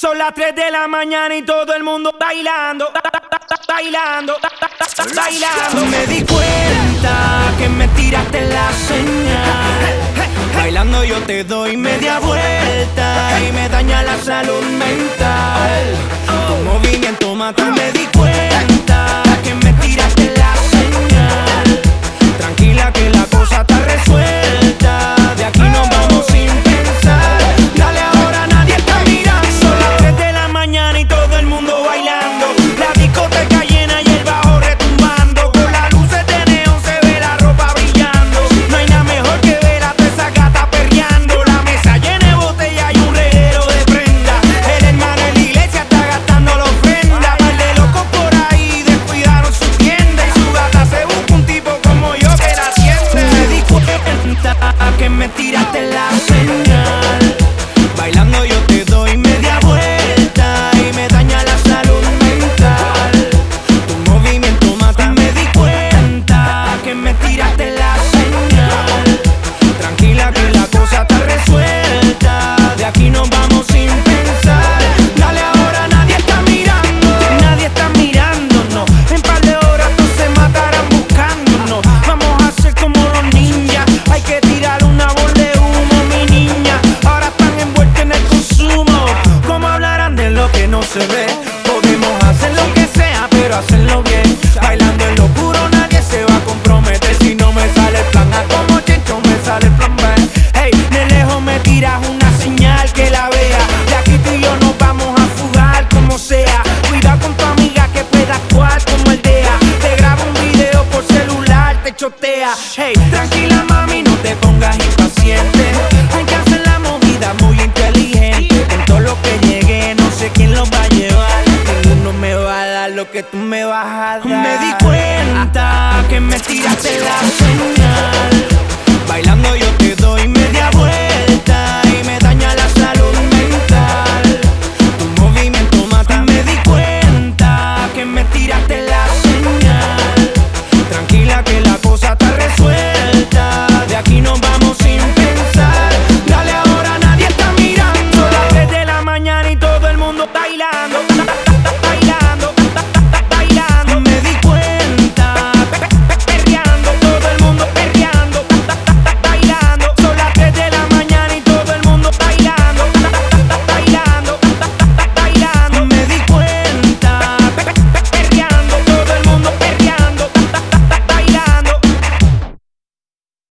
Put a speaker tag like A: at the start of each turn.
A: Son las 3 de la mañana y todo el mundo bailando, bailando, bailando. Me di cuenta que me tiraste la señal. Bailando yo te doy media vuelta y me daña la salud mental. Tu movimiento mata que tú me vas a dar. Me di cuenta que me tiraste la cena.